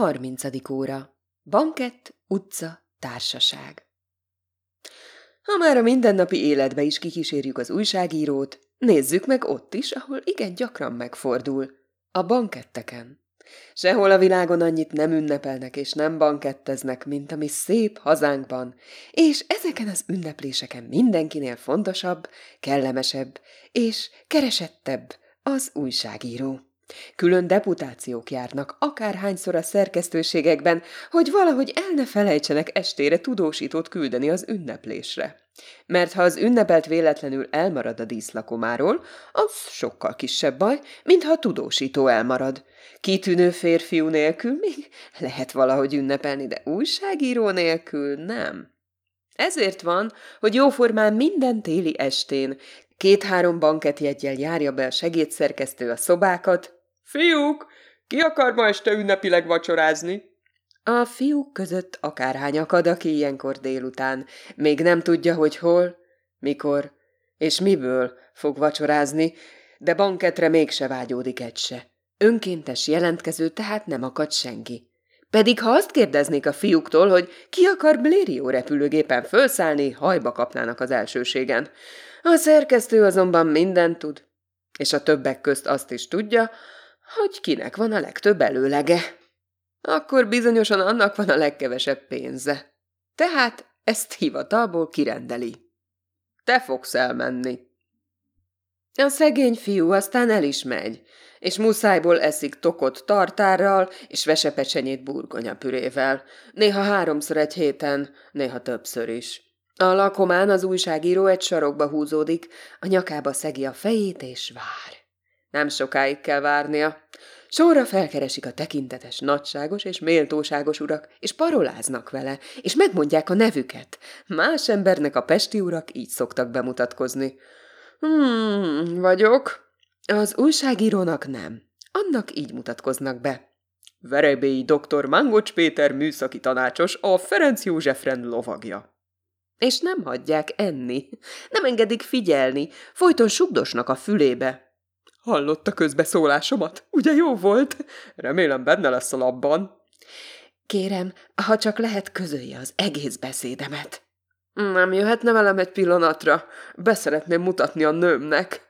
30. óra. Bankett, utca, társaság. Ha már a mindennapi életbe is kikísérjük az újságírót, nézzük meg ott is, ahol igen gyakran megfordul. A banketteken. Sehol a világon annyit nem ünnepelnek és nem banketteznek, mint ami szép hazánkban, és ezeken az ünnepléseken mindenkinél fontosabb, kellemesebb és keresettebb az újságíró. Külön deputációk járnak akárhányszor a szerkesztőségekben, hogy valahogy el ne felejtsenek estére tudósítót küldeni az ünneplésre. Mert ha az ünnepelt véletlenül elmarad a díszlakomáról, az sokkal kisebb baj, mint ha a tudósító elmarad. Kitűnő férfiú nélkül még lehet valahogy ünnepelni, de újságíró nélkül nem. Ezért van, hogy jóformán minden téli estén két-három banketjeggyel járja be a segédszerkesztő a szobákat, Fiúk, ki akar ma este ünnepileg vacsorázni? A fiúk között akárhány akad, aki ilyenkor délután még nem tudja, hogy hol, mikor és miből fog vacsorázni, de banketre mégse vágyódik egy se. Önkéntes jelentkező tehát nem akad senki. Pedig ha azt kérdeznék a fiúktól, hogy ki akar Blérió repülőgépen felszállni, hajba kapnának az elsőségen. A szerkesztő azonban mindent tud, és a többek közt azt is tudja, hogy kinek van a legtöbb előlege. Akkor bizonyosan annak van a legkevesebb pénze. Tehát ezt hivatalból kirendeli. Te fogsz elmenni. A szegény fiú aztán el is megy, és muszájból eszik tokot tartárral és vesepecsenyét burgonyapürével, néha háromszor egy héten, néha többször is. A lakomán az újságíró egy sarokba húzódik, a nyakába szegi a fejét és vár. Nem sokáig kell várnia. Sorra felkeresik a tekintetes, nagyságos és méltóságos urak, és paroláznak vele, és megmondják a nevüket. Más embernek a pesti urak így szoktak bemutatkozni. Hmm, vagyok. Az újságírónak nem. Annak így mutatkoznak be. Verebélyi dr. Mangocs Péter műszaki tanácsos, a Ferenc József lovagja. És nem hagyják enni, nem engedik figyelni, folyton sugdosnak a fülébe, Hallotta közbeszólásomat? Ugye jó volt? Remélem benne lesz a labban. Kérem, ha csak lehet, közölje az egész beszédemet. Nem jöhetne velem egy pillanatra? Beszeretném mutatni a nőmnek.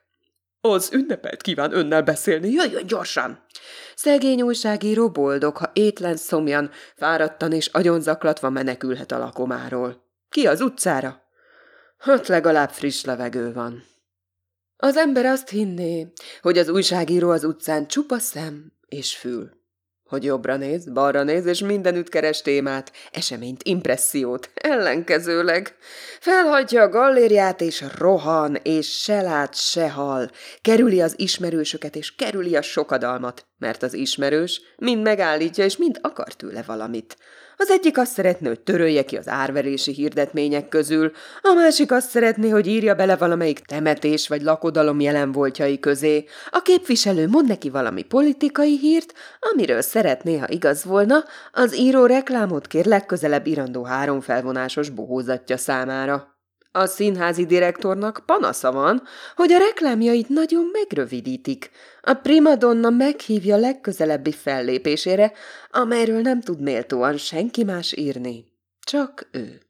Az ünnepelt kíván önnel beszélni, jöjjön gyorsan! Szegény újságíró boldog, ha étlen szomjan, fáradtan és agyonzaklatva menekülhet a lakomáról. Ki az utcára? Hát legalább friss levegő van. Az ember azt hinné, hogy az újságíró az utcán csupa szem és fül. Hogy jobbra néz, balra néz, és mindenütt keres témát, eseményt, impressziót, ellenkezőleg. Felhagyja a gallériát, és rohan, és se lát, se hal. Kerüli az ismerősöket, és kerüli a sokadalmat, mert az ismerős mind megállítja, és mind akar tőle valamit. Az egyik azt szeretné, hogy törölje ki az árverési hirdetmények közül, a másik azt szeretné, hogy írja bele valamelyik temetés vagy lakodalom jelenvoltjai közé. A képviselő mond neki valami politikai hírt, amiről szeretné, ha igaz volna, az író reklámot kér legközelebb irandó három felvonásos bohózatja számára. A színházi direktornak panasza van, hogy a reklámjait nagyon megrövidítik. A primadonna meghívja legközelebbi fellépésére, amelyről nem tud méltóan senki más írni. Csak ő.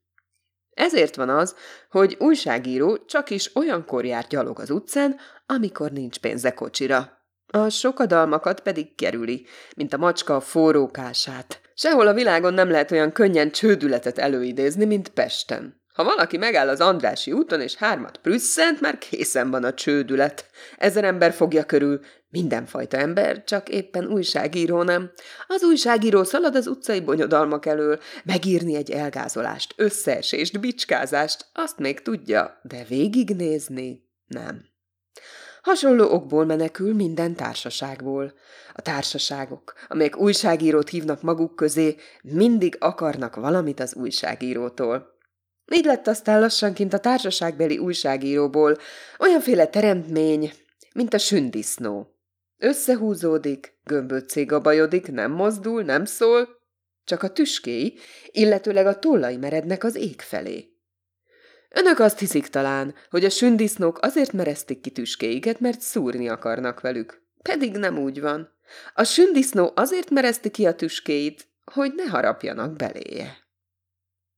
Ezért van az, hogy újságíró csak is olyankor jár gyalog az utcán, amikor nincs pénze kocsira. A sokadalmakat pedig kerüli, mint a macska a forrókását. Sehol a világon nem lehet olyan könnyen csődületet előidézni, mint Pesten. Ha valaki megáll az Andrási úton, és hármat prüsszent, már készen van a csődület. Ezer ember fogja körül, mindenfajta ember, csak éppen újságíró nem. Az újságíró szalad az utcai bonyodalmak elől, megírni egy elgázolást, összeesést, bicskázást, azt még tudja, de végignézni nem. Hasonló okból menekül minden társaságból. A társaságok, amelyek újságírót hívnak maguk közé, mindig akarnak valamit az újságírótól. Így lett aztán lassanként a társaságbeli újságíróból olyanféle teremtmény, mint a sündisznó. Összehúzódik, gömböccé gabajodik, nem mozdul, nem szól, csak a tüskéi, illetőleg a tollai merednek az ég felé. Önök azt hiszik talán, hogy a sündisznók azért mereztik ki tüskéiket, mert szúrni akarnak velük. Pedig nem úgy van. A sündisznó azért merezti ki a tüskéit, hogy ne harapjanak beléje.